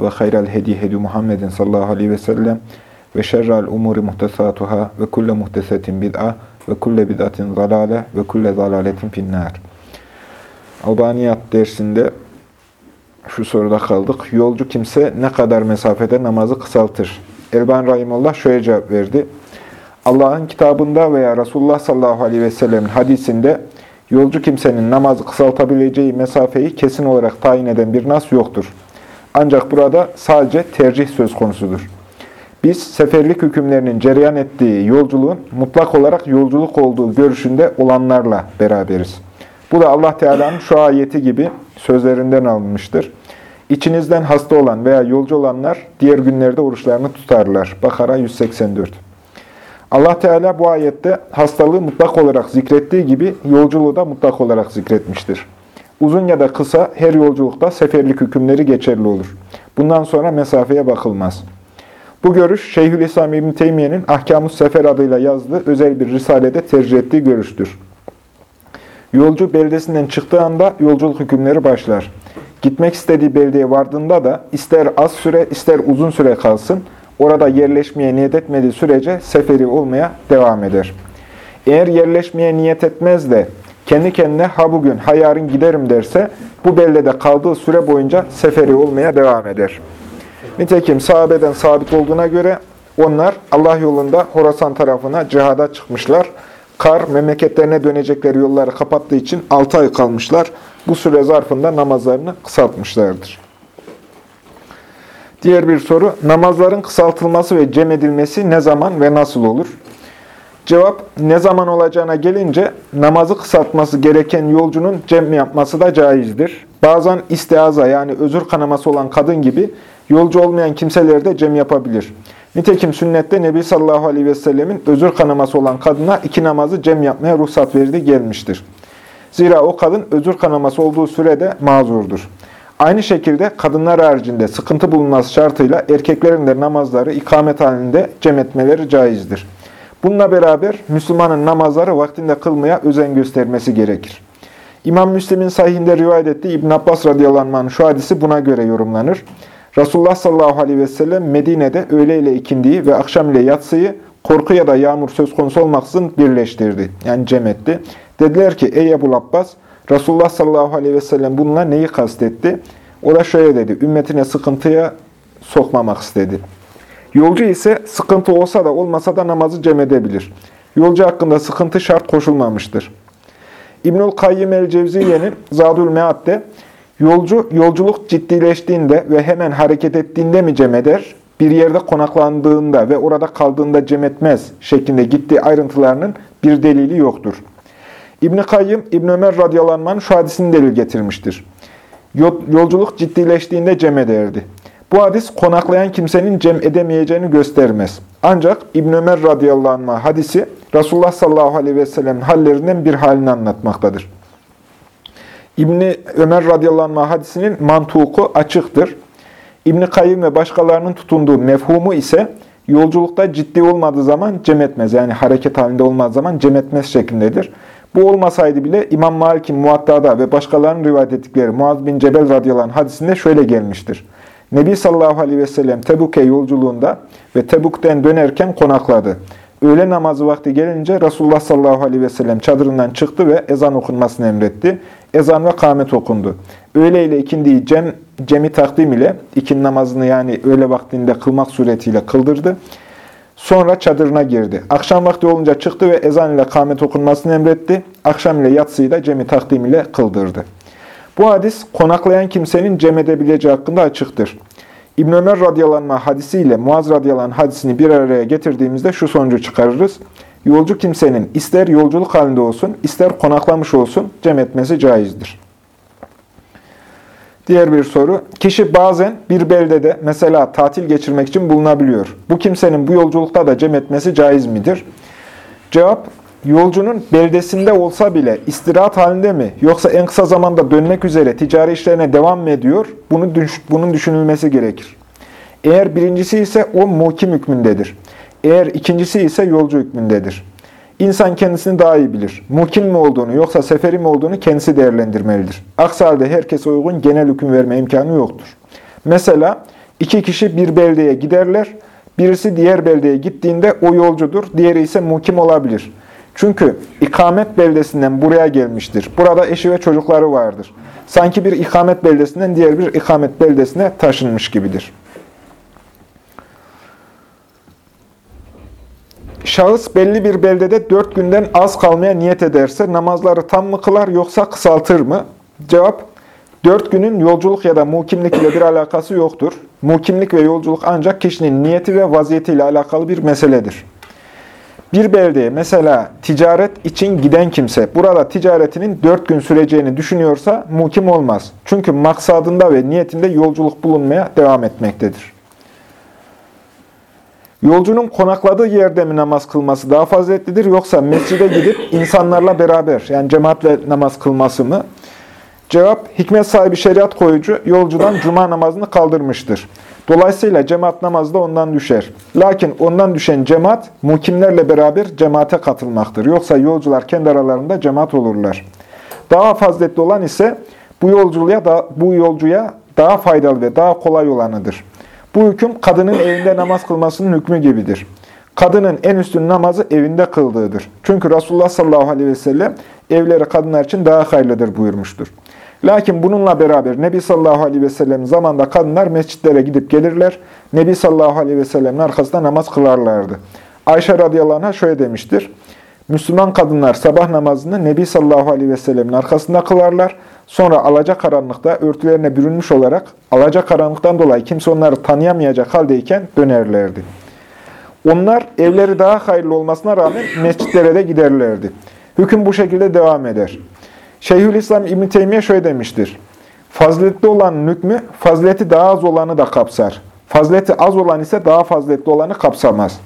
ve hayral hedi hedi Muhammedin sallallahu aleyhi ve sellem ve şerrel umuri muhtesatuhâ ve kulle muhtesetin bid'a ve kulle bid'atin zalale ve kulle zalaletin finnâr. Albaniyat dersinde şu soruda kaldık. Yolcu kimse ne kadar mesafede namazı kısaltır? Elban Rahimullah şöyle cevap verdi. Allah'ın kitabında veya Resulullah sallallahu aleyhi ve sellemin hadisinde yolcu kimsenin namazı kısaltabileceği mesafeyi kesin olarak tayin eden bir nas yoktur. Ancak burada sadece tercih söz konusudur. Biz seferlik hükümlerinin cereyan ettiği yolculuğun mutlak olarak yolculuk olduğu görüşünde olanlarla beraberiz. Bu da Allah Teala'nın şu ayeti gibi sözlerinden alınmıştır. İçinizden hasta olan veya yolcu olanlar diğer günlerde oruçlarını tutarlar. Bakara 184 Allah Teala bu ayette hastalığı mutlak olarak zikrettiği gibi yolculuğu da mutlak olarak zikretmiştir. Uzun ya da kısa her yolculukta seferlik hükümleri geçerli olur. Bundan sonra mesafeye bakılmaz. Bu görüş Şeyhülislam İbn Teymiye'nin Ahkam-ı Sefer adıyla yazdığı özel bir risalede tercih ettiği görüştür. Yolcu beldesinden çıktığı anda yolculuk hükümleri başlar. Gitmek istediği beldeye vardığında da ister az süre ister uzun süre kalsın, orada yerleşmeye niyet etmediği sürece seferi olmaya devam eder. Eğer yerleşmeye niyet etmez de kendi kendine ha bugün ha yarın giderim derse bu beldede kaldığı süre boyunca seferi olmaya devam eder. Nitekim sahabeden sabit olduğuna göre onlar Allah yolunda Horasan tarafına cihada çıkmışlar. Kar memleketlerine dönecekleri yolları kapattığı için 6 ay kalmışlar. Bu süre zarfında namazlarını kısaltmışlardır. Diğer bir soru, namazların kısaltılması ve cem edilmesi ne zaman ve nasıl olur? Cevap, ne zaman olacağına gelince namazı kısaltması gereken yolcunun cem yapması da caizdir. Bazen istiaza yani özür kanaması olan kadın gibi yolcu olmayan kimseler de cem yapabilir. Nitekim sünnette Nebi sallallahu aleyhi ve sellemin özür kanaması olan kadına iki namazı cem yapmaya ruhsat verdi gelmiştir. Zira o kadın özür kanaması olduğu sürede mazurdur. Aynı şekilde kadınlar haricinde sıkıntı bulunması şartıyla erkeklerin de namazları ikamet halinde cem etmeleri caizdir. Bununla beraber Müslümanın namazları vaktinde kılmaya özen göstermesi gerekir. İmam Müslim'in sahihinde rivayet ettiği İbn Abbas radıyallahu anh şu hadisi buna göre yorumlanır. Resulullah sallallahu aleyhi ve sellem Medine'de öğle ile ikindiyi ve akşam ile yatsıyı korku ya da yağmur söz konusu olmaksızın birleştirdi. Yani cem etti. Dediler ki ey Ebu Abbas Resulullah sallallahu aleyhi ve sellem bununla neyi kastetti? O da şöyle dedi. Ümmetine sıkıntıya sokmamak istedi. Yolcu ise sıkıntı olsa da olmasa da namazı cem edebilir. Yolcu hakkında sıkıntı şart koşulmamıştır. İbnül Kayyim el-Cevziye'nin Zadül Mead'de yolcu yolculuk ciddileştiğinde ve hemen hareket ettiğinde mi cem eder, bir yerde konaklandığında ve orada kaldığında cem etmez şeklinde gittiği ayrıntılarının bir delili yoktur. İbn-i Kayyım, İbn Ömer radyalanmanın şu hadisini delil getirmiştir. Yolculuk ciddileştiğinde cem ederdi. Bu hadis konaklayan kimsenin cem edemeyeceğini göstermez. Ancak İbn Ömer radıyallahu anh hadisi Resulullah sallallahu aleyhi ve sellem hallerinden bir halini anlatmaktadır. İbni Ömer radıyallahu anh hadisinin mantuku açıktır. İbni Kayyım ve başkalarının tutunduğu mefhumu ise yolculukta ciddi olmadığı zaman cem etmez. Yani hareket halinde olmadığı zaman cem etmez şeklindedir. Bu olmasaydı bile İmam Malik'in Muatta'da ve başkalarının rivayet ettikleri Muaz bin Cebel radıyallahu anh hadisinde şöyle gelmiştir. Nebi sallallahu aleyhi ve sellem Tebuk'e yolculuğunda ve Tebuk'ten dönerken konakladı. Öğle namazı vakti gelince Resulullah sallallahu aleyhi ve sellem çadırından çıktı ve ezan okunmasını emretti. Ezan ve kâmet okundu. Öğle ile ikindiyi cem, cemi takdim ile ikin namazını yani öğle vaktinde kılmak suretiyle kıldırdı. Sonra çadırına girdi. Akşam vakti olunca çıktı ve ezan ile kâmet okunmasını emretti. Akşam ile yatsıyı da cemi takdim ile kıldırdı. Bu hadis konaklayan kimsenin cem edebileceği hakkında açıktır. İbn Ömer radıyallahu hadisiyle Muaz radıyallahu hadisini bir araya getirdiğimizde şu sonucu çıkarırız. Yolcu kimsenin ister yolculuk halinde olsun, ister konaklamış olsun cem etmesi caizdir. Diğer bir soru. Kişi bazen bir beldede mesela tatil geçirmek için bulunabiliyor. Bu kimsenin bu yolculukta da cem etmesi caiz midir? Cevap, yolcunun beldesinde olsa bile istirahat halinde mi yoksa en kısa zamanda dönmek üzere ticari işlerine devam mı ediyor? Bunu, bunun düşünülmesi gerekir. Eğer birincisi ise o muhkim hükmündedir. Eğer ikincisi ise yolcu hükmündedir. İnsan kendisini daha iyi bilir. Mukim mi olduğunu yoksa seferi mi olduğunu kendisi değerlendirmelidir. Aksi halde herkese uygun genel hüküm verme imkanı yoktur. Mesela iki kişi bir beldeye giderler. Birisi diğer beldeye gittiğinde o yolcudur, diğeri ise mukim olabilir. Çünkü ikamet beldesinden buraya gelmiştir. Burada eşi ve çocukları vardır. Sanki bir ikamet beldesinden diğer bir ikamet beldesine taşınmış gibidir. Şahıs belli bir beldede dört günden az kalmaya niyet ederse namazları tam mı kılar yoksa kısaltır mı? Cevap, dört günün yolculuk ya da mukimlik ile bir alakası yoktur. Mukimlik ve yolculuk ancak kişinin niyeti ve vaziyetiyle alakalı bir meseledir. Bir beldeye mesela ticaret için giden kimse burada ticaretinin dört gün süreceğini düşünüyorsa mukim olmaz. Çünkü maksadında ve niyetinde yolculuk bulunmaya devam etmektedir. Yolcunun konakladığı yerde mi namaz kılması daha faziletlidir yoksa mescide gidip insanlarla beraber yani cemaatle namaz kılması mı? Cevap, hikmet sahibi şeriat koyucu yolcudan cuma namazını kaldırmıştır. Dolayısıyla cemaat namazı da ondan düşer. Lakin ondan düşen cemaat, mukimlerle beraber cemaate katılmaktır. Yoksa yolcular kendi aralarında cemaat olurlar. Daha faziletli olan ise bu yolculuğa da, bu yolcuya daha faydalı ve daha kolay olanıdır. Bu hüküm kadının evinde namaz kılmasının hükmü gibidir. Kadının en üstün namazı evinde kıldığıdır. Çünkü Resulullah sallallahu aleyhi ve sellem evleri kadınlar için daha hayırlıdır buyurmuştur. Lakin bununla beraber Nebi sallallahu aleyhi ve sellem zamanında kadınlar mescitlere gidip gelirler. Nebi sallallahu aleyhi ve sellemin arkasında namaz kılarlardı. Ayşe radıyallahu anh'a şöyle demiştir. Müslüman kadınlar sabah namazını Nebi sallallahu aleyhi ve sellemin arkasında kılarlar. Sonra alaca karanlıkta örtülerine bürünmüş olarak alaca karanlıktan dolayı kimse onları tanıyamayacak haldeyken dönerlerdi. Onlar evleri daha hayırlı olmasına rağmen mescitlere de giderlerdi. Hüküm bu şekilde devam eder. Şeyhülislam İbn Teymiye şöyle demiştir. Faziletli olan hükmü, fazileti daha az olanı da kapsar. Fazileti az olan ise daha faziletli olanı kapsamaz.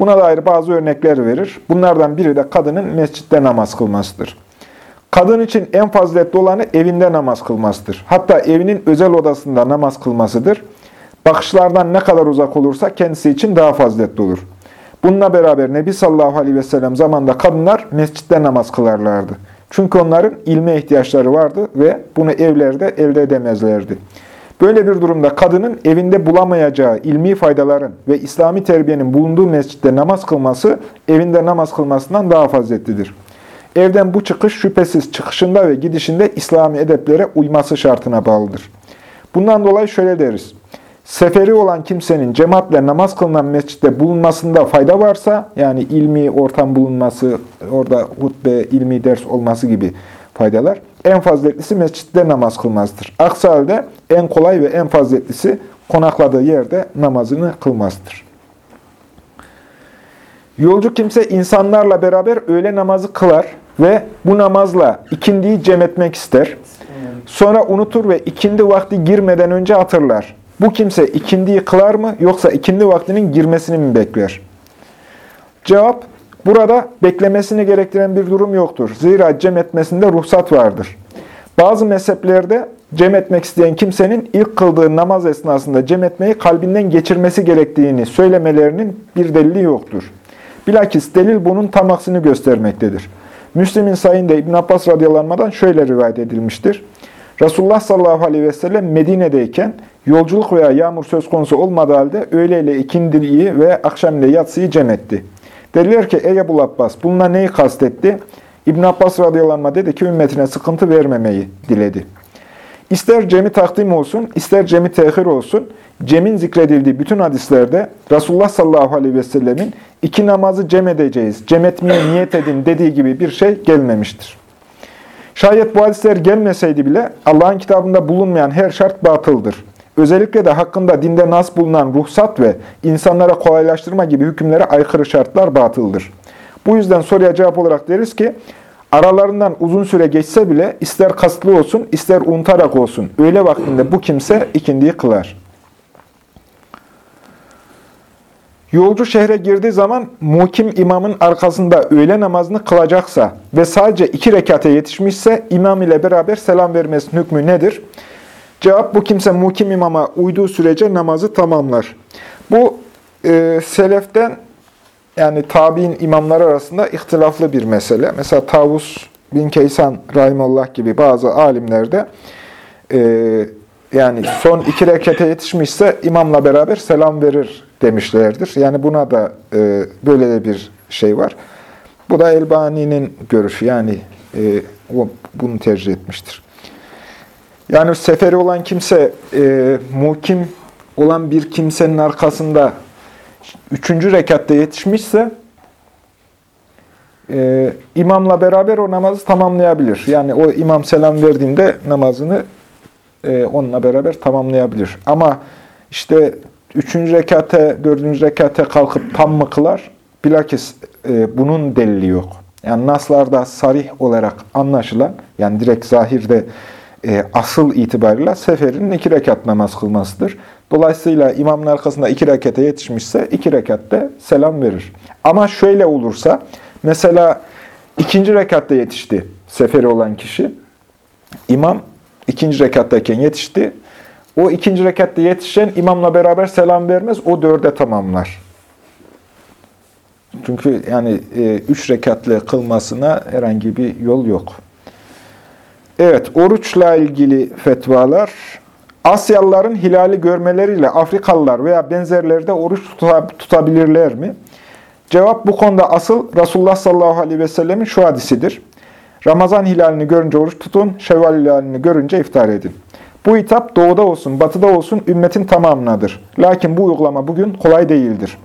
Buna dair bazı örnekler verir. Bunlardan biri de kadının mescitte namaz kılmasıdır. Kadın için en faziletli olanı evinde namaz kılmasıdır. Hatta evinin özel odasında namaz kılmasıdır. Bakışlardan ne kadar uzak olursa kendisi için daha faziletli olur. Bununla beraber Nebi sallallahu aleyhi ve sellem zamanında kadınlar mescitte namaz kılarlardı. Çünkü onların ilme ihtiyaçları vardı ve bunu evlerde elde edemezlerdi. Böyle bir durumda kadının evinde bulamayacağı ilmi faydaların ve İslami terbiyenin bulunduğu mescitte namaz kılması evinde namaz kılmasından daha faziletlidir. Evden bu çıkış şüphesiz çıkışında ve gidişinde İslami edeplere uyması şartına bağlıdır. Bundan dolayı şöyle deriz. Seferi olan kimsenin cemaatle namaz kılınan mescitte bulunmasında fayda varsa, yani ilmi ortam bulunması, orada hutbe, ilmi ders olması gibi faydalar, en faziletlisi mescitte namaz kılmazdır. Aksi halde en kolay ve en faziletlisi konakladığı yerde namazını kılmazdır. Yolcu kimse insanlarla beraber öğle namazı kılar ve bu namazla ikindiyi cem etmek ister. Sonra unutur ve ikindi vakti girmeden önce hatırlar. Bu kimse ikindiyi kılar mı yoksa ikindi vaktinin girmesini mi bekler? Cevap, burada beklemesini gerektiren bir durum yoktur. Zira cem etmesinde ruhsat vardır. Bazı mezheplerde cem etmek isteyen kimsenin ilk kıldığı namaz esnasında cem etmeyi kalbinden geçirmesi gerektiğini söylemelerinin bir delili yoktur. Bilakis delil bunun tam aksini göstermektedir. Müslim'in sayında İbn Abbas radıyallahu şöyle rivayet edilmiştir. Resulullah sallallahu aleyhi ve sellem Medine'deyken yolculuk veya yağmur söz konusu olmadığı halde öğleyle ikindiliği ve akşam ile yatsıyı cem etti. Dediler ki ey Ebu Abbas bununla neyi kastetti? İbn Abbas radıyallahu dedi ki ümmetine sıkıntı vermemeyi diledi. İster cemi takdim olsun, ister cemi tehir olsun, cemin zikredildiği bütün hadislerde Resulullah sallallahu aleyhi ve sellemin iki namazı cem edeceğiz, cem etmeye niyet edin dediği gibi bir şey gelmemiştir. Şayet bu hadisler gelmeseydi bile Allah'ın kitabında bulunmayan her şart batıldır. Özellikle de hakkında dinde nas bulunan ruhsat ve insanlara kolaylaştırma gibi hükümlere aykırı şartlar batıldır. Bu yüzden soruya cevap olarak deriz ki, Aralarından uzun süre geçse bile ister kasıtlı olsun, ister unutarak olsun. Öğle vaktinde bu kimse ikindiyi kılar. Yolcu şehre girdiği zaman mukim imamın arkasında öğle namazını kılacaksa ve sadece iki rekate yetişmişse imam ile beraber selam vermesinin hükmü nedir? Cevap bu kimse mukim imama uyduğu sürece namazı tamamlar. Bu e, seleften yani tabi'in imamları arasında ihtilaflı bir mesele. Mesela Tavus bin Keysan Rahimullah gibi bazı alimlerde e, yani son iki rekete yetişmişse imamla beraber selam verir demişlerdir. Yani buna da e, böyle de bir şey var. Bu da Elbani'nin görüşü. Yani e, o bunu tercih etmiştir. Yani seferi olan kimse e, mukim olan bir kimsenin arkasında üçüncü rekatta yetişmişse e, imamla beraber o namazı tamamlayabilir. Yani o imam selam verdiğinde namazını e, onunla beraber tamamlayabilir. Ama işte üçüncü rekate, dördüncü rekate kalkıp tam mı kılar? Bilakis e, bunun delili yok. Yani naslarda sarih olarak anlaşılan, yani direkt zahirde e, asıl itibariyle seferinin iki rekat namaz kılmasıdır. Dolayısıyla imamın arkasında iki rekate yetişmişse iki rekatte selam verir. Ama şöyle olursa, mesela ikinci rekatta yetişti seferi olan kişi, imam ikinci rekattayken yetişti, o ikinci rekatta yetişen imamla beraber selam vermez, o dörde tamamlar. Çünkü yani e, üç rekatlı kılmasına herhangi bir yol yok. Evet, oruçla ilgili fetvalar. Asyalıların hilali görmeleriyle Afrikalılar veya benzerleri de oruç tutabilirler mi? Cevap bu konuda asıl Resulullah sallallahu aleyhi ve sellemin şu hadisidir. Ramazan hilalini görünce oruç tutun, Şevval hilalini görünce iftar edin. Bu hitap doğuda olsun, batıda olsun ümmetin tamamınadır. Lakin bu uygulama bugün kolay değildir.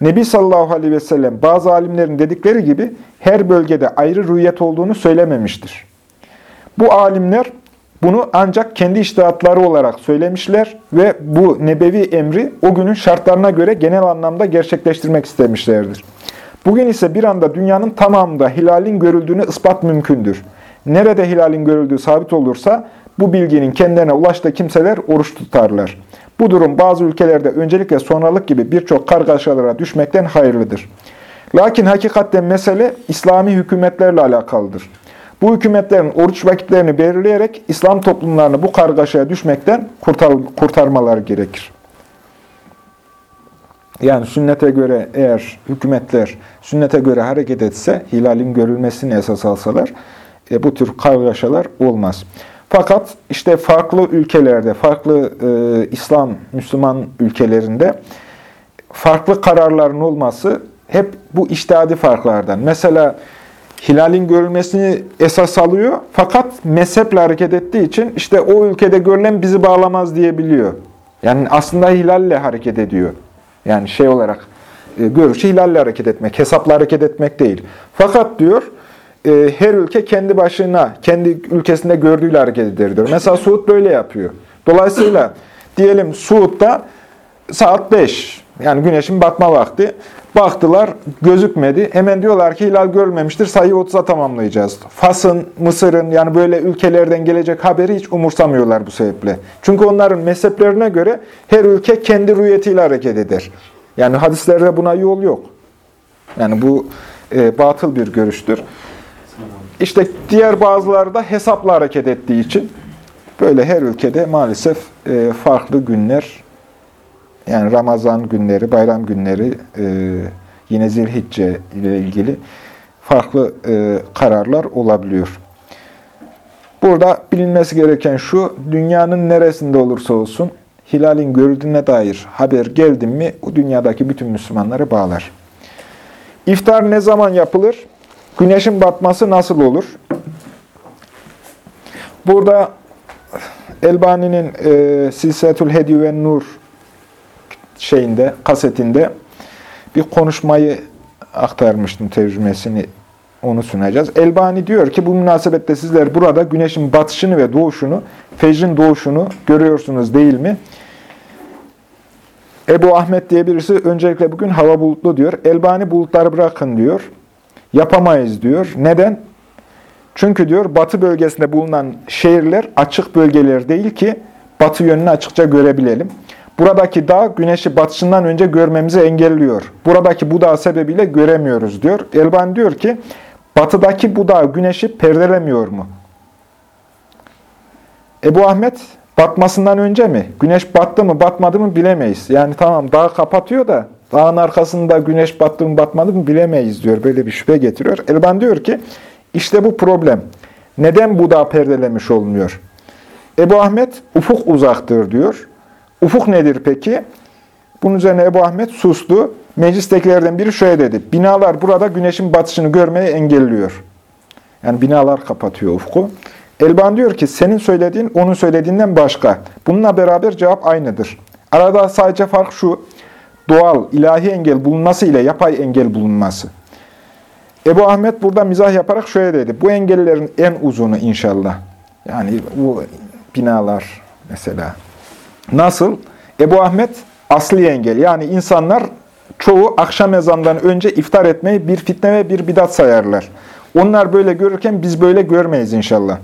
Nebi sallallahu aleyhi ve sellem bazı alimlerin dedikleri gibi her bölgede ayrı rüyet olduğunu söylememiştir. Bu alimler bunu ancak kendi iştihatları olarak söylemişler ve bu nebevi emri o günün şartlarına göre genel anlamda gerçekleştirmek istemişlerdir. Bugün ise bir anda dünyanın tamamında hilalin görüldüğünü ispat mümkündür. Nerede hilalin görüldüğü sabit olursa bu bilginin kendilerine ulaştığı kimseler oruç tutarlar. Bu durum bazı ülkelerde öncelik ve sonralık gibi birçok kargaşalara düşmekten hayırlıdır. Lakin hakikaten mesele İslami hükümetlerle alakalıdır. Bu hükümetlerin oruç vakitlerini belirleyerek İslam toplumlarını bu kargaşaya düşmekten kurtar, kurtarmaları gerekir. Yani sünnete göre eğer hükümetler sünnete göre hareket etse, hilalin görülmesini esas alsalar, e, bu tür kargaşalar olmaz. Fakat işte farklı ülkelerde, farklı e, İslam, Müslüman ülkelerinde farklı kararların olması hep bu iştihadi farklardan. Mesela hilalin görülmesini esas alıyor fakat mezheple hareket ettiği için işte o ülkede görülen bizi bağlamaz diyebiliyor. Yani aslında hilalle hareket ediyor. Yani şey olarak e, görüşü hilalle hareket etmek, hesapla hareket etmek değil. Fakat diyor e, her ülke kendi başına, kendi ülkesinde gördüğüyle hareket eder diyor. Mesela Suud böyle yapıyor. Dolayısıyla diyelim Suud'da saat 5, yani güneşin batma vakti. Baktılar, gözükmedi. Hemen diyorlar ki hilal görmemiştir, sayı 30'a tamamlayacağız. Fas'ın, Mısır'ın yani böyle ülkelerden gelecek haberi hiç umursamıyorlar bu sebeple. Çünkü onların mezheplerine göre her ülke kendi rüyetiyle hareket eder. Yani hadislerde buna yol yok. Yani bu e, batıl bir görüştür. İşte diğer bazıları da hesapla hareket ettiği için böyle her ülkede maalesef e, farklı günler yani Ramazan günleri, bayram günleri, e, yine Zilhicce ile ilgili farklı e, kararlar olabiliyor. Burada bilinmesi gereken şu, dünyanın neresinde olursa olsun hilalin görüldüğüne dair haber geldi mi, o dünyadaki bütün Müslümanları bağlar. İftar ne zaman yapılır? Güneşin batması nasıl olur? Burada Elbani'nin e, Silsetül Hedi ve Nur şeyinde, kasetinde bir konuşmayı aktarmıştım tercümesini onu sunacağız. Elbani diyor ki bu münasebette sizler burada güneşin batışını ve doğuşunu, fecrin doğuşunu görüyorsunuz değil mi? Ebu Ahmet diye birisi öncelikle bugün hava bulutlu diyor. Elbani bulutları bırakın diyor. Yapamayız diyor. Neden? Çünkü diyor batı bölgesinde bulunan şehirler açık bölgeler değil ki batı yönünü açıkça görebilelim. Buradaki dağ güneşi batışından önce görmemizi engelliyor. Buradaki bu dağ sebebiyle göremiyoruz diyor. Elban diyor ki batıdaki bu dağ güneşi perdelemiyor mu? Ebu Ahmet batmasından önce mi? Güneş battı mı batmadı mı bilemeyiz. Yani tamam dağ kapatıyor da dağın arkasında güneş battı mı batmadı mı bilemeyiz diyor. Böyle bir şüphe getiriyor. Elban diyor ki işte bu problem. Neden bu dağ perdelemiş olmuyor? Ebu Ahmet ufuk uzaktır diyor. Ufuk nedir peki? Bunun üzerine Ebu Ahmet sustu. Meclistekilerden biri şöyle dedi. Binalar burada güneşin batışını görmeyi engelliyor. Yani binalar kapatıyor ufku. Elban diyor ki senin söylediğin onun söylediğinden başka. Bununla beraber cevap aynıdır. Arada sadece fark şu. Doğal, ilahi engel bulunması ile yapay engel bulunması. Ebu Ahmet burada mizah yaparak şöyle dedi. Bu engellerin en uzunu inşallah. Yani bu binalar mesela. Nasıl? Ebu Ahmet asli engel. Yani insanlar çoğu akşam ezandan önce iftar etmeyi bir fitne ve bir bidat sayarlar. Onlar böyle görürken biz böyle görmeyiz inşallah.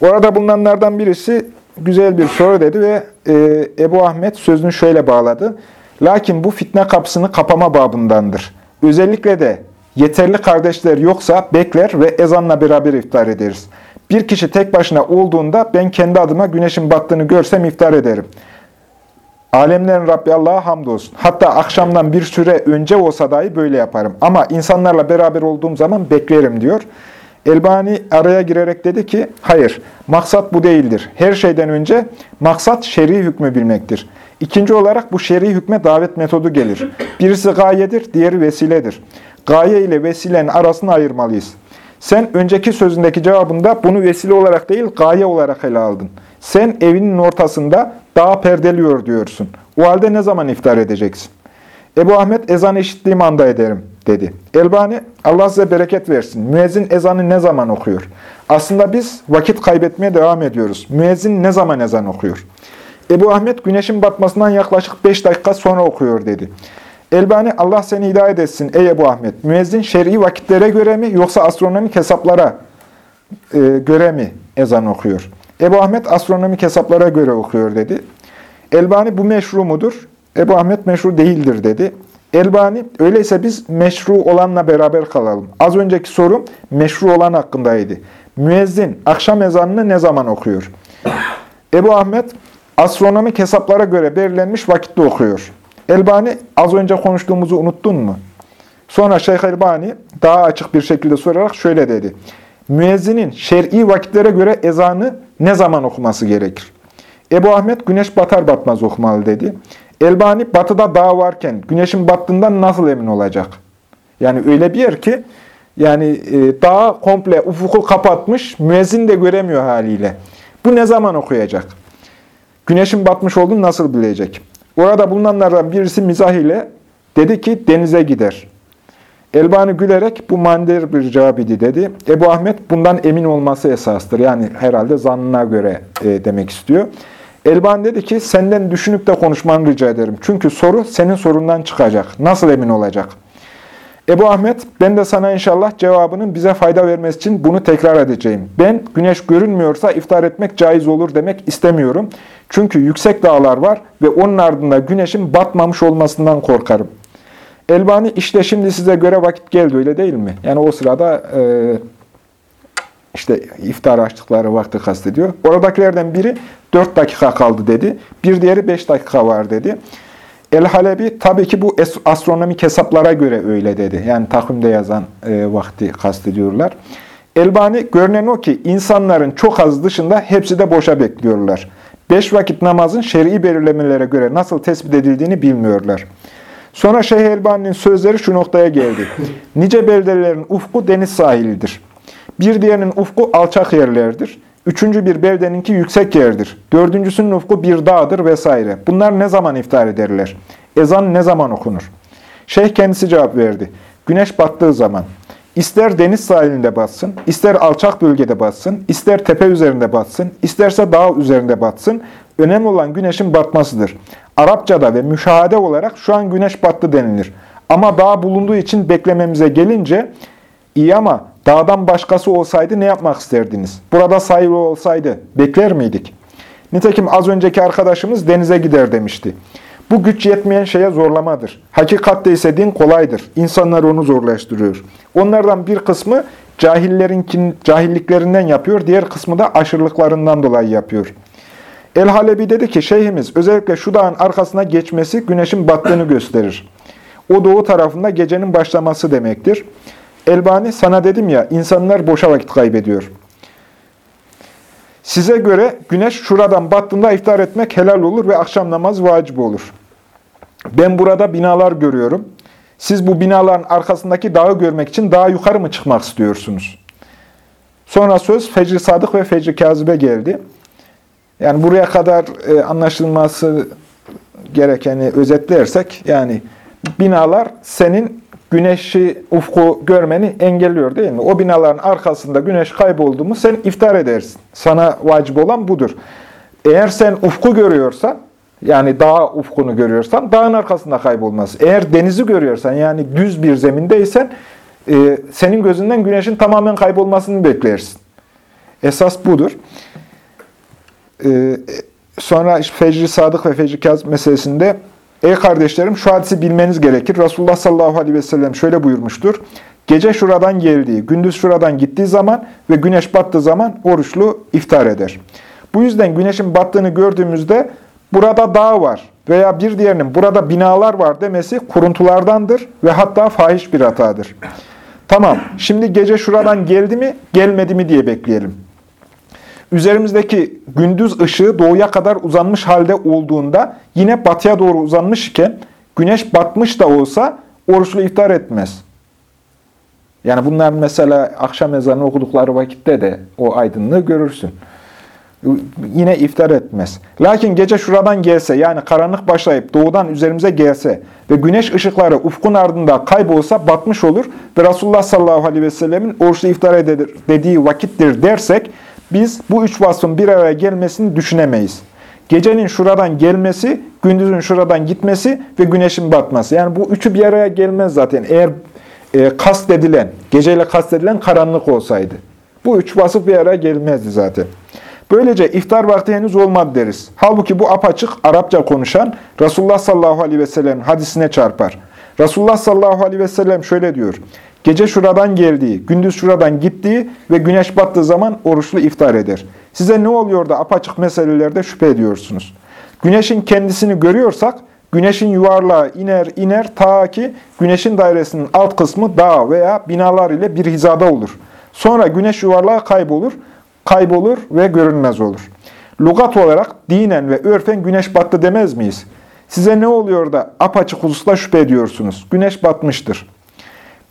Orada bulunanlardan birisi güzel bir soru dedi ve e, Ebu Ahmet sözünü şöyle bağladı. Lakin bu fitne kapısını kapama babındandır. Özellikle de yeterli kardeşler yoksa bekler ve ezanla beraber iftar ederiz. Bir kişi tek başına olduğunda ben kendi adıma güneşin battığını görsem iftar ederim. Alemlerin Rabbi Allah'a hamdolsun. Hatta akşamdan bir süre önce olsa dahi böyle yaparım. Ama insanlarla beraber olduğum zaman beklerim diyor. Elbani araya girerek dedi ki, hayır, maksat bu değildir. Her şeyden önce maksat şer'i hükmü bilmektir. İkinci olarak bu şer'i hükme davet metodu gelir. Birisi gayedir, diğeri vesiledir. Gaye ile vesilenin arasını ayırmalıyız. Sen önceki sözündeki cevabında bunu vesile olarak değil, gaye olarak ele aldın. Sen evinin ortasında dağ perdeliyor diyorsun. O halde ne zaman iftar edeceksin? Ebu Ahmet ezan eşitliğim anda ederim dedi. Elbani Allah size bereket versin. Müezzin ezanı ne zaman okuyor? Aslında biz vakit kaybetmeye devam ediyoruz. Müezzin ne zaman ezan okuyor? Ebu Ahmet güneşin batmasından yaklaşık 5 dakika sonra okuyor dedi. Elbani Allah seni hidayet etsin ey Ebu Ahmet. Müezzin şer'i vakitlere göre mi yoksa astronomik hesaplara e, göre mi ezan okuyor? Ebu Ahmet astronomik hesaplara göre okuyor dedi. Elbani bu meşru mudur? Ebu Ahmet meşru değildir dedi. Elbani, öyleyse biz meşru olanla beraber kalalım. Az önceki sorum meşru olan hakkındaydı. Müezzin akşam ezanını ne zaman okuyor? Ebu Ahmet, astronomik hesaplara göre belirlenmiş vakitte okuyor. Elbani, az önce konuştuğumuzu unuttun mu? Sonra Şeyh Elbani daha açık bir şekilde sorarak şöyle dedi. Müezzinin şer'i vakitlere göre ezanı ne zaman okuması gerekir? Ebu Ahmet güneş batar batmaz okumalı dedi. Elbani batıda dağ varken güneşin battığından nasıl emin olacak? Yani öyle bir yer ki yani e, dağ komple ufuku kapatmış, müezzin de göremiyor haliyle. Bu ne zaman okuyacak? Güneşin batmış olduğunu nasıl bilecek? Orada bulunanlardan birisi mizah ile dedi ki denize gider. Elbani gülerek bu mandir bir cevap idi dedi. Ebu Ahmet bundan emin olması esastır. Yani herhalde zannına göre e, demek istiyor. Elban dedi ki senden düşünüp de konuşmanı rica ederim. Çünkü soru senin sorundan çıkacak. Nasıl emin olacak? Ebu Ahmet ben de sana inşallah cevabının bize fayda vermesi için bunu tekrar edeceğim. Ben güneş görünmüyorsa iftar etmek caiz olur demek istemiyorum. Çünkü yüksek dağlar var ve onun ardında güneşin batmamış olmasından korkarım. Elbani işte şimdi size göre vakit geldi öyle değil mi? Yani o sırada e, işte iftar açtıkları vakti kastediyor. Oradakilerden biri 4 dakika kaldı dedi. Bir diğeri 5 dakika var dedi. El-Halebi tabii ki bu astronomik hesaplara göre öyle dedi. Yani takvimde yazan e, vakti kastediyorlar. Elbani görünen o ki insanların çok az dışında hepsi de boşa bekliyorlar. Beş vakit namazın şer'i belirlemelere göre nasıl tespit edildiğini bilmiyorlar. Sonra Şeyh Elbani'nin sözleri şu noktaya geldi. Nice beldelerin ufku deniz sahilidir. Bir diğerinin ufku alçak yerlerdir. Üçüncü bir beldeninki yüksek yerdir. Dördüncüsünün ufku bir dağdır vesaire. Bunlar ne zaman iftar ederler? Ezan ne zaman okunur? Şeyh kendisi cevap verdi. Güneş battığı zaman. İster deniz sahilinde batsın, ister alçak bölgede batsın, ister tepe üzerinde batsın, isterse dağ üzerinde batsın. Önemli olan güneşin batmasıdır. Arapçada ve müşahede olarak şu an güneş battı denilir. Ama dağ bulunduğu için beklememize gelince iyi ama Dağdan başkası olsaydı ne yapmak isterdiniz? Burada sayılı olsaydı bekler miydik? Nitekim az önceki arkadaşımız denize gider demişti. Bu güç yetmeyen şeye zorlamadır. Hakikatte ise din kolaydır. İnsanlar onu zorlaştırıyor. Onlardan bir kısmı cahillerin cahilliklerinden yapıyor, diğer kısmı da aşırılıklarından dolayı yapıyor. El-Halebi dedi ki, şeyhimiz özellikle şu dağın arkasına geçmesi güneşin battığını gösterir. O doğu tarafında gecenin başlaması demektir. Elbani sana dedim ya, insanlar boşa vakit kaybediyor. Size göre güneş şuradan battığında iftar etmek helal olur ve akşam namazı vacip olur. Ben burada binalar görüyorum. Siz bu binaların arkasındaki dağı görmek için daha yukarı mı çıkmak istiyorsunuz? Sonra söz Fecri Sadık ve Fecri Kazib'e geldi. Yani buraya kadar e, anlaşılması gerekeni özetlersek, yani binalar senin güneşi, ufku görmeni engelliyor değil mi? O binaların arkasında güneş kayboldu mu sen iftar edersin. Sana vacip olan budur. Eğer sen ufku görüyorsan, yani dağ ufkunu görüyorsan dağın arkasında kaybolmaz. Eğer denizi görüyorsan yani düz bir zemindeysen e, senin gözünden güneşin tamamen kaybolmasını beklersin. Esas budur. E, sonra Fecri Sadık ve Fecri Kaz meselesinde Ey kardeşlerim şu hadisi bilmeniz gerekir. Resulullah sallallahu aleyhi ve sellem şöyle buyurmuştur. Gece şuradan geldiği, gündüz şuradan gittiği zaman ve güneş battığı zaman oruçlu iftar eder. Bu yüzden güneşin battığını gördüğümüzde burada dağ var veya bir diğerinin burada binalar var demesi kuruntulardandır ve hatta fahiş bir hatadır. Tamam, şimdi gece şuradan geldi mi, gelmedi mi diye bekleyelim. Üzerimizdeki gündüz ışığı doğuya kadar uzanmış halde olduğunda yine batıya doğru uzanmış iken güneş batmış da olsa oruçlu iftar etmez. Yani bunlar mesela akşam ezanı okudukları vakitte de o aydınlığı görürsün yine iftar etmez. Lakin gece şuradan gelse yani karanlık başlayıp doğudan üzerimize gelse ve güneş ışıkları ufkun ardında kaybolsa batmış olur ve Resulullah sallallahu aleyhi ve sellemin oruçlu iftar eder dediği vakittir dersek biz bu üç vasfın bir araya gelmesini düşünemeyiz. Gecenin şuradan gelmesi, gündüzün şuradan gitmesi ve güneşin batması. Yani bu üçü bir araya gelmez zaten. Eğer e, kastedilen, geceyle kastedilen karanlık olsaydı. Bu üç vasıf bir araya gelmezdi zaten. Böylece iftar vakti henüz olmadı deriz. Halbuki bu apaçık Arapça konuşan Resulullah sallallahu aleyhi ve sellem hadisine çarpar. Resulullah sallallahu aleyhi ve sellem şöyle diyor. Gece şuradan geldiği, gündüz şuradan gittiği ve güneş battığı zaman oruçlu iftar eder. Size ne oluyor da apaçık meselelerde şüphe ediyorsunuz? Güneşin kendisini görüyorsak, güneşin yuvarlağı iner iner ta ki güneşin dairesinin alt kısmı dağ veya binalar ile bir hizada olur. Sonra güneş yuvarlağı kaybolur kaybolur ve görünmez olur. Lugat olarak dinen ve örfen güneş battı demez miyiz? Size ne oluyor da apaçık hususta şüphe ediyorsunuz? Güneş batmıştır.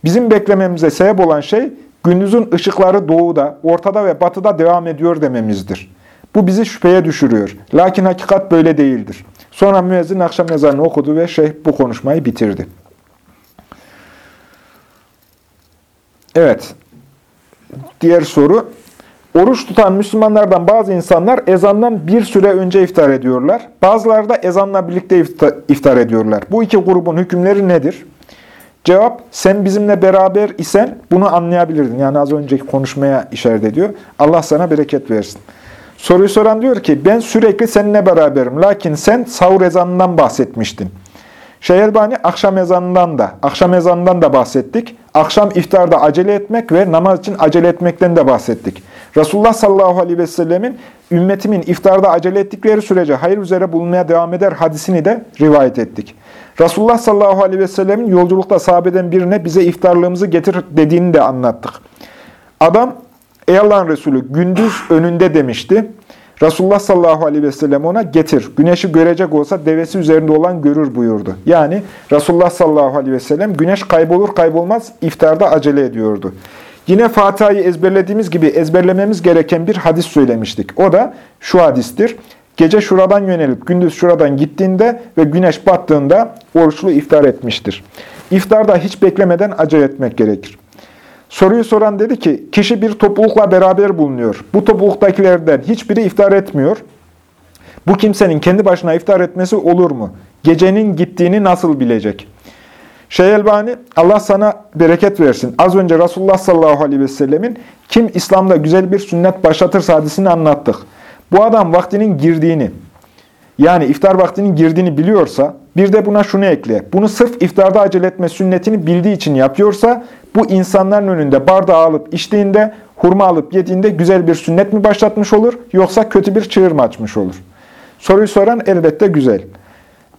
Bizim beklememize sebep olan şey gündüzün ışıkları doğuda, ortada ve batıda devam ediyor dememizdir. Bu bizi şüpheye düşürüyor. Lakin hakikat böyle değildir. Sonra müezzin akşam ezanını okudu ve şeyh bu konuşmayı bitirdi. Evet. Diğer soru. Oruç tutan Müslümanlardan bazı insanlar ezandan bir süre önce iftar ediyorlar. Bazıları da ezanla birlikte iftar ediyorlar. Bu iki grubun hükümleri nedir? Cevap, sen bizimle beraber isen bunu anlayabilirdin. Yani az önceki konuşmaya işaret ediyor. Allah sana bereket versin. Soruyu soran diyor ki, ben sürekli seninle beraberim. Lakin sen sahur ezanından bahsetmiştin. Şeyhelbani akşam ezanından da, akşam ezanından da bahsettik. Akşam iftarda acele etmek ve namaz için acele etmekten de bahsettik. Resulullah sallallahu aleyhi ve sellemin ümmetimin iftarda acele ettikleri sürece hayır üzere bulunmaya devam eder hadisini de rivayet ettik. Resulullah sallallahu aleyhi ve sellemin yolculukta sahabeden birine bize iftarlığımızı getir dediğini de anlattık. Adam, ey Allah'ın Resulü gündüz önünde demişti. Resulullah sallallahu aleyhi ve sellem ona getir. Güneşi görecek olsa devesi üzerinde olan görür buyurdu. Yani Resulullah sallallahu aleyhi ve sellem güneş kaybolur kaybolmaz iftarda acele ediyordu. Yine Fatiha'yı ezberlediğimiz gibi ezberlememiz gereken bir hadis söylemiştik. O da şu hadistir. Gece şuradan yönelip gündüz şuradan gittiğinde ve güneş battığında oruçlu iftar etmiştir. İftarda hiç beklemeden acele etmek gerekir. Soruyu soran dedi ki, kişi bir toplulukla beraber bulunuyor. Bu topluluktakilerden hiçbiri iftar etmiyor. Bu kimsenin kendi başına iftar etmesi olur mu? Gecenin gittiğini nasıl bilecek? Şeyh Elbani, Allah sana bereket versin. Az önce Resulullah sallallahu aleyhi ve sellemin kim İslam'da güzel bir sünnet başlatırsa hadisini anlattık. Bu adam vaktinin girdiğini, yani iftar vaktinin girdiğini biliyorsa, bir de buna şunu ekle. Bunu sırf iftarda acele etme sünnetini bildiği için yapıyorsa, bu insanların önünde bardağı alıp içtiğinde, hurma alıp yediğinde güzel bir sünnet mi başlatmış olur, yoksa kötü bir çığır mı açmış olur? Soruyu soran elbette güzel.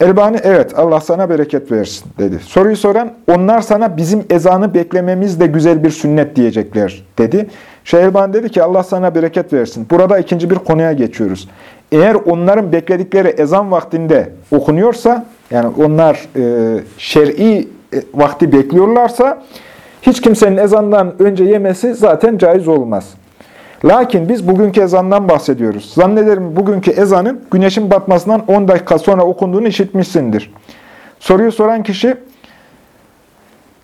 Elbani evet Allah sana bereket versin dedi. Soruyu soran onlar sana bizim ezanı beklememiz de güzel bir sünnet diyecekler dedi. Şeyh Elbani dedi ki Allah sana bereket versin. Burada ikinci bir konuya geçiyoruz. Eğer onların bekledikleri ezan vaktinde okunuyorsa yani onlar e, şer'i e, vakti bekliyorlarsa hiç kimsenin ezandan önce yemesi zaten caiz olmaz. Lakin biz bugünkü ezandan bahsediyoruz. Zannederim bugünkü ezanın güneşin batmasından 10 dakika sonra okunduğunu işitmişsindir. Soruyu soran kişi,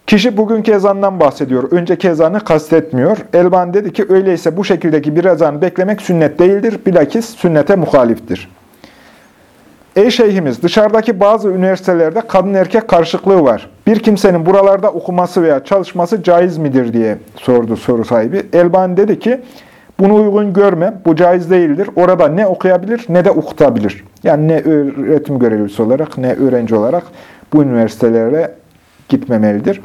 kişi bugünkü ezandan bahsediyor. Önceki ezanı kastetmiyor. Elban dedi ki öyleyse bu şekildeki bir ezanı beklemek sünnet değildir. Bilakis sünnete muhaliftir. Ey şeyhimiz, dışarıdaki bazı üniversitelerde kadın erkek karışıklığı var. Bir kimsenin buralarda okuması veya çalışması caiz midir diye sordu soru sahibi. Elban dedi ki, bunu uygun görme, bu caiz değildir. Orada ne okuyabilir ne de okutabilir. Yani ne öğretim görevlisi olarak ne öğrenci olarak bu üniversitelere gitmemelidir.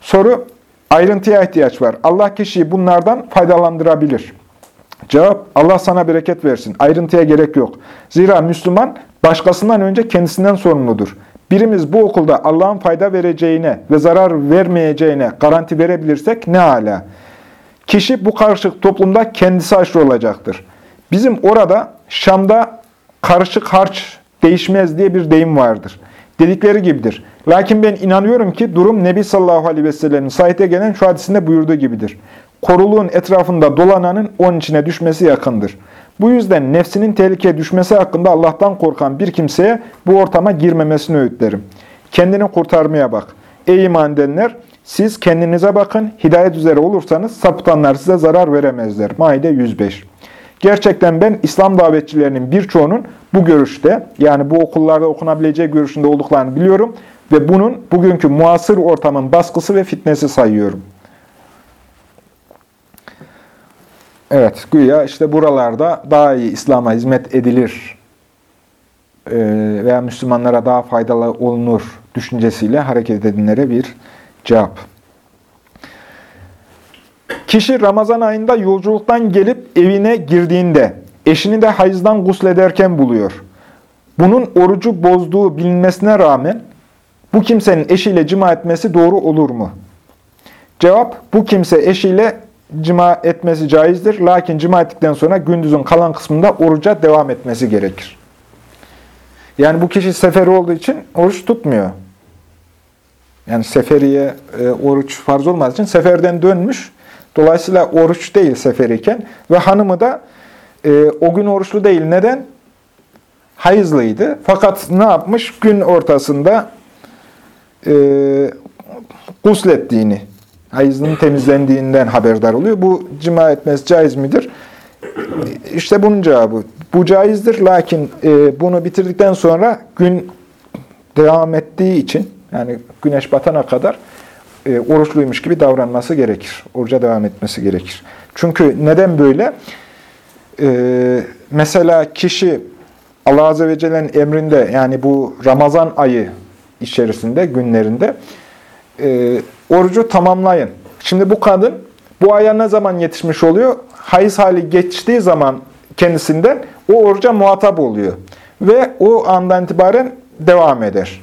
Soru, ayrıntıya ihtiyaç var. Allah kişiyi bunlardan faydalandırabilir. Cevap, Allah sana bereket versin. Ayrıntıya gerek yok. Zira Müslüman başkasından önce kendisinden sorumludur. Birimiz bu okulda Allah'ın fayda vereceğine ve zarar vermeyeceğine garanti verebilirsek ne hala. Kişi bu karışık toplumda kendisi aşırı olacaktır. Bizim orada Şam'da karışık harç değişmez diye bir deyim vardır. Dedikleri gibidir. Lakin ben inanıyorum ki durum Nebi sallallahu aleyhi ve sellem'in sahite gelen şu hadisinde buyurduğu gibidir. Koruluğun etrafında dolananın onun içine düşmesi yakındır. Bu yüzden nefsinin tehlikeye düşmesi hakkında Allah'tan korkan bir kimseye bu ortama girmemesini öğütlerim. Kendini kurtarmaya bak. Ey iman edenler! Siz kendinize bakın, hidayet üzere olursanız sapıtanlar size zarar veremezler. Maide 105. Gerçekten ben İslam davetçilerinin birçoğunun bu görüşte, yani bu okullarda okunabileceği görüşünde olduklarını biliyorum ve bunun bugünkü muasır ortamın baskısı ve fitnesi sayıyorum. Evet, güya işte buralarda daha iyi İslam'a hizmet edilir veya Müslümanlara daha faydalı olunur düşüncesiyle hareket edinlere bir Cevap. Kişi Ramazan ayında yolculuktan gelip evine girdiğinde eşini de hayızdan guslederken buluyor. Bunun orucu bozduğu bilinmesine rağmen bu kimsenin eşiyle cima etmesi doğru olur mu? Cevap, bu kimse eşiyle cima etmesi caizdir. Lakin cima ettikten sonra gündüzün kalan kısmında oruca devam etmesi gerekir. Yani bu kişi seferi olduğu için oruç tutmuyor. Yani seferiye e, oruç farz olmaz için seferden dönmüş. Dolayısıyla oruç değil seferiyken ve hanımı da e, o gün oruçlu değil. Neden? Hayızlıydı. Fakat ne yapmış? Gün ortasında e, guslettiğini, hayızının temizlendiğinden haberdar oluyor. Bu cima etmesi caiz midir? İşte bunun cevabı. Bu caizdir. Lakin e, bunu bitirdikten sonra gün devam ettiği için yani güneş batana kadar e, oruçluymuş gibi davranması gerekir. Oruca devam etmesi gerekir. Çünkü neden böyle? E, mesela kişi Allah Azze ve Celle'nin emrinde yani bu Ramazan ayı içerisinde, günlerinde e, orucu tamamlayın. Şimdi bu kadın bu aya ne zaman yetişmiş oluyor? Hayız hali geçtiği zaman kendisinden o oruca muhatap oluyor. Ve o andan itibaren devam eder.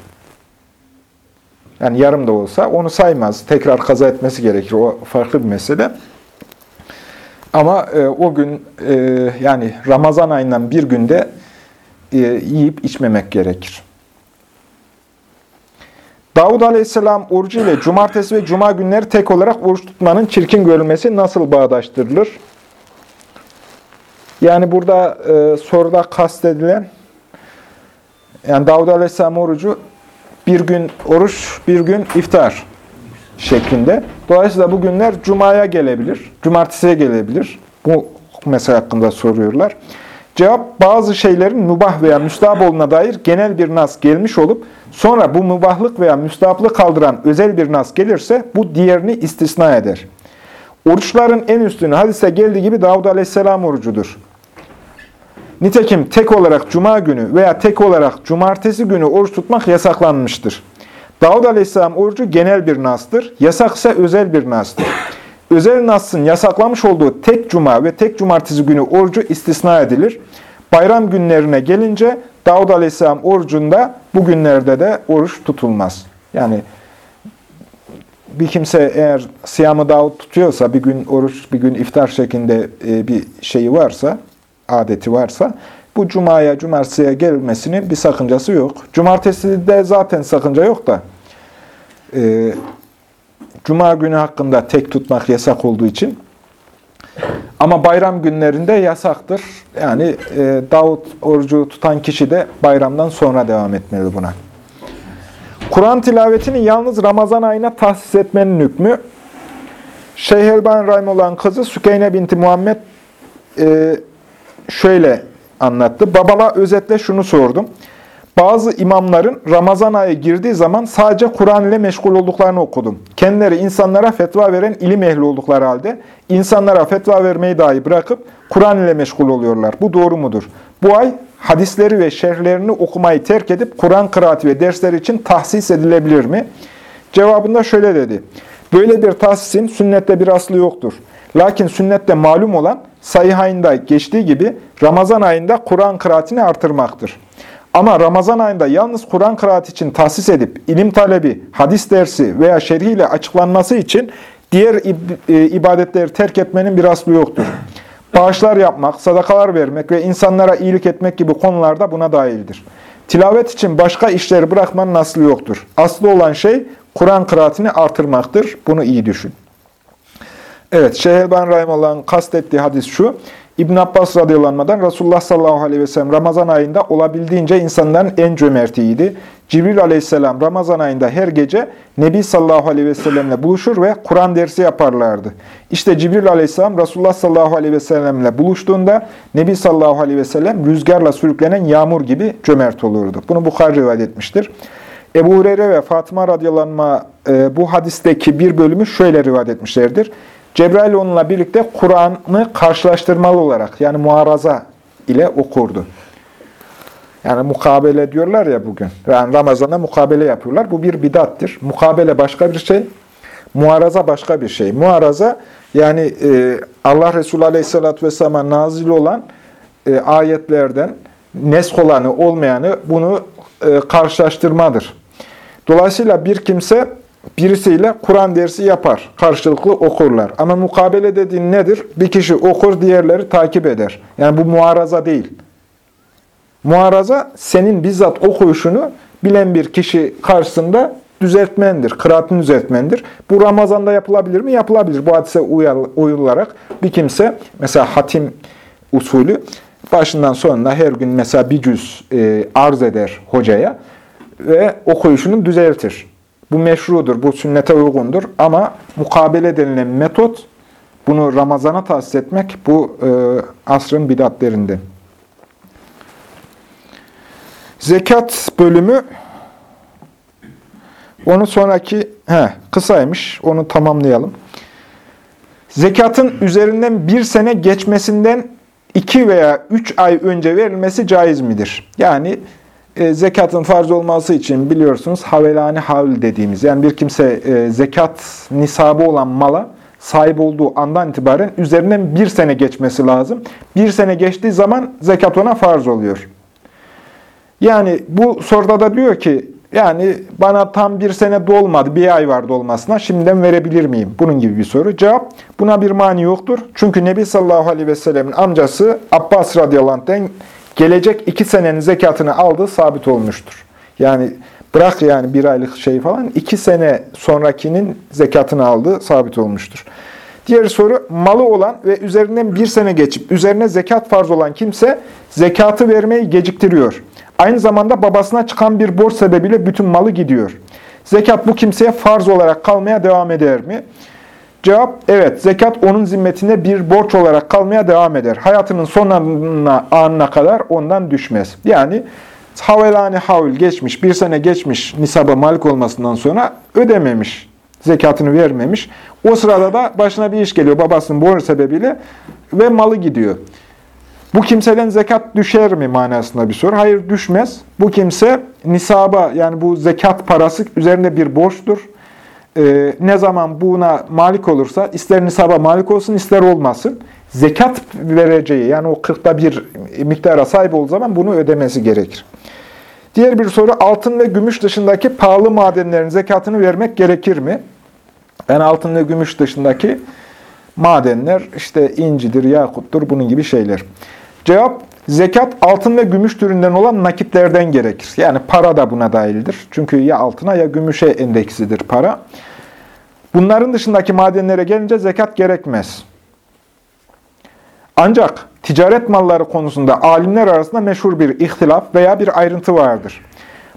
Yani yarım da olsa onu saymaz. Tekrar kaza etmesi gerekir. O farklı bir mesele. Ama e, o gün e, yani Ramazan ayından bir günde e, yiyip içmemek gerekir. Davud Aleyhisselam orucu ile cumartesi ve cuma günleri tek olarak oruç tutmanın çirkin görülmesi nasıl bağdaştırılır? Yani burada e, soruda kastedilen yani Davud Aleyhisselam orucu bir gün oruç, bir gün iftar şeklinde. Dolayısıyla bu günler Cuma'ya gelebilir, Cumartesi'ye gelebilir. Bu mesele hakkında soruyorlar. Cevap, bazı şeylerin mübah veya müstahap olduğuna dair genel bir nas gelmiş olup, sonra bu mübahlık veya müstahaplığı kaldıran özel bir nas gelirse, bu diğerini istisna eder. Oruçların en üstünü hadise geldiği gibi Davud Aleyhisselam orucudur. Nitekim tek olarak cuma günü veya tek olarak cumartesi günü oruç tutmak yasaklanmıştır. Davud Aleyhisselam orucu genel bir nastır, yasak ise özel bir nastır. Özel nasın yasaklamış olduğu tek cuma ve tek cumartesi günü orucu istisna edilir. Bayram günlerine gelince Davud Aleyhisselam orucunda bu günlerde de oruç tutulmaz. Yani bir kimse eğer siyamı Davud tutuyorsa, bir gün oruç, bir gün iftar şeklinde e, bir şeyi varsa, adeti varsa, bu cumaya, cumartesiye gelmesinin bir sakıncası yok. Cumartesi de zaten sakınca yok da, e, Cuma günü hakkında tek tutmak yasak olduğu için. Ama bayram günlerinde yasaktır. Yani e, Davut orucu tutan kişi de bayramdan sonra devam etmeli buna. Kur'an tilavetini yalnız Ramazan ayına tahsis etmenin hükmü. Şeyh Elban Rahim olan kızı Sükeyne binti Muhammed e, şöyle anlattı. Babama özetle şunu sordum. Bazı imamların Ramazan ayı girdiği zaman sadece Kur'an ile meşgul olduklarını okudum. Kendileri insanlara fetva veren ilim ehli oldukları halde insanlara fetva vermeyi dahi bırakıp Kur'an ile meşgul oluyorlar. Bu doğru mudur? Bu ay hadisleri ve şerhlerini okumayı terk edip Kur'an kıraati ve dersler için tahsis edilebilir mi? Cevabında şöyle dedi. Böyle bir tahsisin sünnette bir aslı yoktur. Lakin sünnette malum olan sayıhayında geçtiği gibi Ramazan ayında Kur'an kıraatini artırmaktır. Ama Ramazan ayında yalnız Kur'an kıraat için tahsis edip ilim talebi, hadis dersi veya şerhiyle açıklanması için diğer e, ibadetleri terk etmenin bir aslı yoktur. Bağışlar yapmak, sadakalar vermek ve insanlara iyilik etmek gibi konularda buna dahildir. Tilavet için başka işleri bırakmanın aslı yoktur. Aslı olan şey Kur'an kıraatini artırmaktır. Bunu iyi düşün. Evet, Şehirban Rahim olan kastettiği hadis şu. İbn Abbas radıyallahu Resulullah sallallahu aleyhi ve sellem Ramazan ayında olabildiğince insanların en cömertiydi. Cibril aleyhisselam Ramazan ayında her gece Nebi sallallahu aleyhi ve sellemle buluşur ve Kur'an dersi yaparlardı. İşte Cibril aleyhisselam Resulullah sallallahu aleyhi ve sellemle buluştuğunda Nebi sallallahu aleyhi ve sellem rüzgarla sürüklenen yağmur gibi cömert olurdu. Bunu Bukhari rivayet etmiştir. Ebu Hureyre ve Fatıma radıyallahu e, bu hadisteki bir bölümü şöyle rivayet etmişlerdir. Cebrail onunla birlikte Kur'an'ı karşılaştırmalı olarak yani muaraza ile okurdu. Yani mukabele diyorlar ya bugün. Yani Ramazan'da mukabele yapıyorlar. Bu bir bidattir. Mukabele başka bir şey. Muaraza başka bir şey. Muaraza yani e, Allah Resulü Aleyhisselatü Vesselam'a nazil olan e, ayetlerden nesk olanı olmayanı bunu e, karşılaştırmadır. Dolayısıyla bir kimse birisiyle Kur'an dersi yapar. Karşılıklı okurlar. Ama mukabele dediğin nedir? Bir kişi okur, diğerleri takip eder. Yani bu muaraza değil. Muaraza senin bizzat okuyuşunu bilen bir kişi karşısında düzeltmendir, kıraatını düzeltmendir. Bu Ramazan'da yapılabilir mi? Yapılabilir. Bu hadise uyularak bir kimse, mesela hatim usulü, başından sonuna her gün mesela bir cüz e, arz eder hocaya ve okuyuşunu düzeltir. Bu meşrudur, bu sünnete uygundur ama mukabele denilen metot, bunu Ramazan'a tahsis etmek bu e, asrın bidatlerinden. Zekat bölümü, onu sonraki, he, kısaymış, onu tamamlayalım. Zekatın üzerinden bir sene geçmesinden iki veya üç ay önce verilmesi caiz midir? Yani e, zekatın farz olması için biliyorsunuz havelani havl dediğimiz yani bir kimse e, zekat nisabı olan mala sahip olduğu andan itibaren üzerinden bir sene geçmesi lazım. Bir sene geçtiği zaman zekat ona farz oluyor. Yani bu soruda da diyor ki yani bana tam bir sene dolmadı, bir ay var dolmasına, şimdiden verebilir miyim? Bunun gibi bir soru. Cevap, buna bir mani yoktur. Çünkü Nebi sallallahu aleyhi ve sellemin amcası Abbas radıyallahu anh'ten gelecek iki senenin zekatını aldığı sabit olmuştur. Yani bırak yani bir aylık şey falan, iki sene sonrakinin zekatını aldığı sabit olmuştur. Diğer soru, malı olan ve üzerinden bir sene geçip üzerine zekat farz olan kimse zekatı vermeyi geciktiriyor. Aynı zamanda babasına çıkan bir borç sebebiyle bütün malı gidiyor. Zekat bu kimseye farz olarak kalmaya devam eder mi? Cevap, evet zekat onun zimmetinde bir borç olarak kalmaya devam eder. Hayatının son anına, kadar ondan düşmez. Yani havelani havl geçmiş, bir sene geçmiş nisaba malik olmasından sonra ödememiş, zekatını vermemiş. O sırada da başına bir iş geliyor babasının borç sebebiyle ve malı gidiyor. Bu kimseden zekat düşer mi manasında bir soru. Hayır düşmez. Bu kimse nisaba yani bu zekat parası üzerinde bir borçtur. Ee, ne zaman buna malik olursa ister nisaba malik olsun ister olmasın zekat vereceği yani o kırkta bir miktara sahip olduğu zaman bunu ödemesi gerekir. Diğer bir soru altın ve gümüş dışındaki pahalı madenlerin zekatını vermek gerekir mi? Yani altın ve gümüş dışındaki madenler işte incidir, yakuttur bunun gibi şeyler. Cevap, zekat altın ve gümüş türünden olan nakitlerden gerekir. Yani para da buna dahildir. Çünkü ya altına ya gümüşe endeksidir para. Bunların dışındaki madenlere gelince zekat gerekmez. Ancak ticaret malları konusunda alimler arasında meşhur bir ihtilaf veya bir ayrıntı vardır.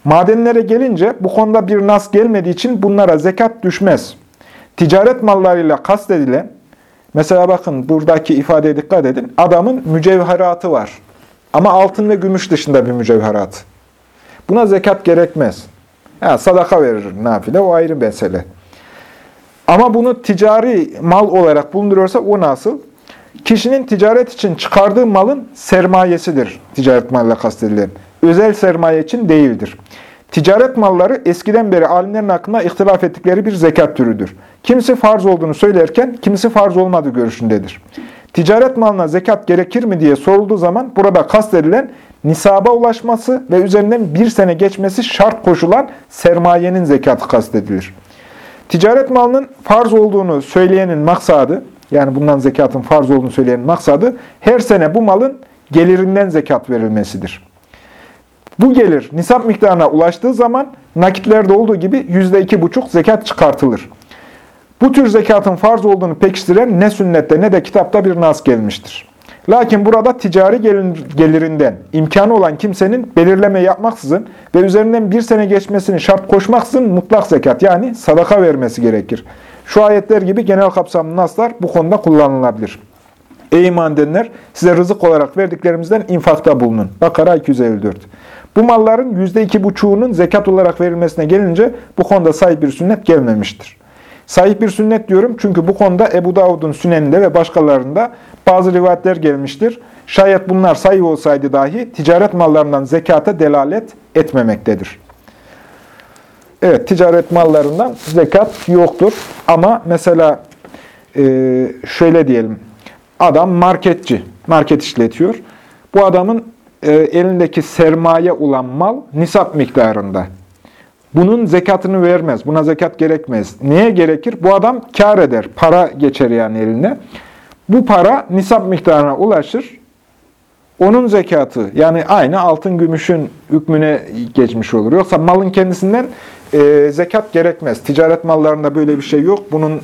Madenlere gelince bu konuda bir nas gelmediği için bunlara zekat düşmez. Ticaret mallarıyla kastedilen Mesela bakın buradaki ifadeye dikkat edin. Adamın mücevheratı var. Ama altın ve gümüş dışında bir mücevherat. Buna zekat gerekmez. Ha, sadaka verir nafile o ayrı mesele. Ama bunu ticari mal olarak bulunduruyorsa o nasıl? Kişinin ticaret için çıkardığı malın sermayesidir ticaret malıyla kastedilen. Özel sermaye için değildir. Ticaret malları eskiden beri alimlerin hakkında ihtilaf ettikleri bir zekat türüdür. Kimisi farz olduğunu söylerken kimisi farz olmadığı görüşündedir. Ticaret malına zekat gerekir mi diye sorulduğu zaman burada kastedilen nisaba ulaşması ve üzerinden bir sene geçmesi şart koşulan sermayenin zekatı kastedilir. Ticaret malının farz olduğunu söyleyenin maksadı, yani bundan zekatın farz olduğunu söyleyenin maksadı, her sene bu malın gelirinden zekat verilmesidir. Bu gelir nisap miktarına ulaştığı zaman nakitlerde olduğu gibi yüzde iki buçuk zekat çıkartılır. Bu tür zekatın farz olduğunu pekiştiren ne sünnette ne de kitapta bir nas gelmiştir. Lakin burada ticari gelirinden imkanı olan kimsenin belirleme yapmaksızın ve üzerinden bir sene geçmesini şart koşmaksızın mutlak zekat yani sadaka vermesi gerekir. Şu ayetler gibi genel kapsamlı naslar bu konuda kullanılabilir. Ey iman edenler size rızık olarak verdiklerimizden infakta bulunun. Bakara 254. Bu malların yüzde iki buçuğunun zekat olarak verilmesine gelince bu konuda sahip bir sünnet gelmemiştir. Sahip bir sünnet diyorum çünkü bu konuda Ebu Davud'un süneninde ve başkalarında bazı rivayetler gelmiştir. Şayet bunlar sayı olsaydı dahi ticaret mallarından zekata delalet etmemektedir. Evet, ticaret mallarından zekat yoktur. Ama mesela e, şöyle diyelim, adam marketçi, market işletiyor. Bu adamın e, elindeki sermaye olan mal nisap miktarında. Bunun zekatını vermez. Buna zekat gerekmez. Neye gerekir? Bu adam kar eder. Para geçer yani eline. Bu para nisap miktarına ulaşır. Onun zekatı yani aynı altın gümüşün hükmüne geçmiş olur. Yoksa malın kendisinden e, zekat gerekmez. Ticaret mallarında böyle bir şey yok. Bunun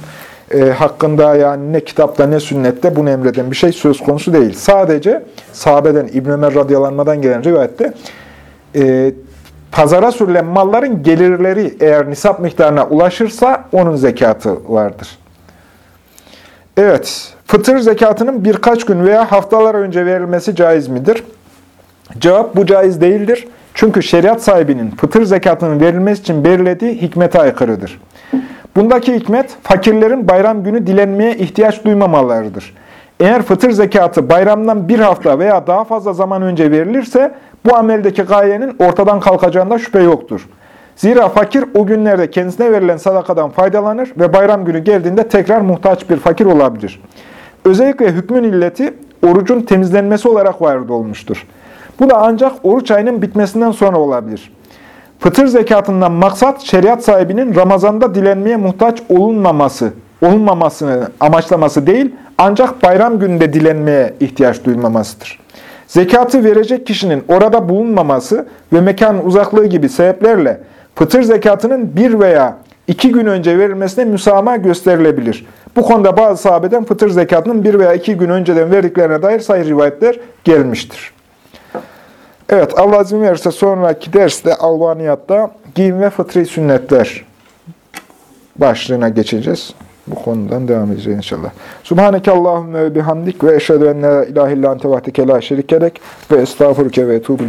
e, hakkında yani ne kitapta ne sünnette bunu emreden bir şey söz konusu değil. Sadece sahabeden İbn Ömer radyalanmadan gelen rivayette e, pazara sürülen malların gelirleri eğer nisap miktarına ulaşırsa onun zekatı vardır. Evet, fıtır zekatının birkaç gün veya haftalar önce verilmesi caiz midir? Cevap bu caiz değildir. Çünkü şeriat sahibinin fıtır zekatının verilmesi için belirlediği hikmete aykırıdır. Bundaki hikmet, fakirlerin bayram günü dilenmeye ihtiyaç duymamalarıdır. Eğer fıtır zekatı bayramdan bir hafta veya daha fazla zaman önce verilirse, bu ameldeki gayenin ortadan kalkacağında şüphe yoktur. Zira fakir o günlerde kendisine verilen sadakadan faydalanır ve bayram günü geldiğinde tekrar muhtaç bir fakir olabilir. Özellikle hükmün illeti orucun temizlenmesi olarak varid olmuştur. Bu da ancak oruç ayının bitmesinden sonra olabilir. Fıtır zekatından maksat şeriat sahibinin Ramazan'da dilenmeye muhtaç olunmaması, olunmamasını amaçlaması değil, ancak bayram gününde dilenmeye ihtiyaç duymamasıdır. Zekatı verecek kişinin orada bulunmaması ve mekan uzaklığı gibi sebeplerle fıtır zekatının bir veya iki gün önce verilmesine müsamaha gösterilebilir. Bu konuda bazı sahabeden fıtır zekatının bir veya iki gün önceden verdiklerine dair sayı rivayetler gelmiştir. Evet, Allah izin verirse sonraki derste Albaniyat'ta giyim ve fıtri sünnetler başlığına geçeceğiz. Bu konudan devam edeceğiz inşallah. Subhaneke Allahümme ve bihamdik ve eşhedü en la ilahe illa ente vahdeke la şerikelek ve estağfurke ve etubu.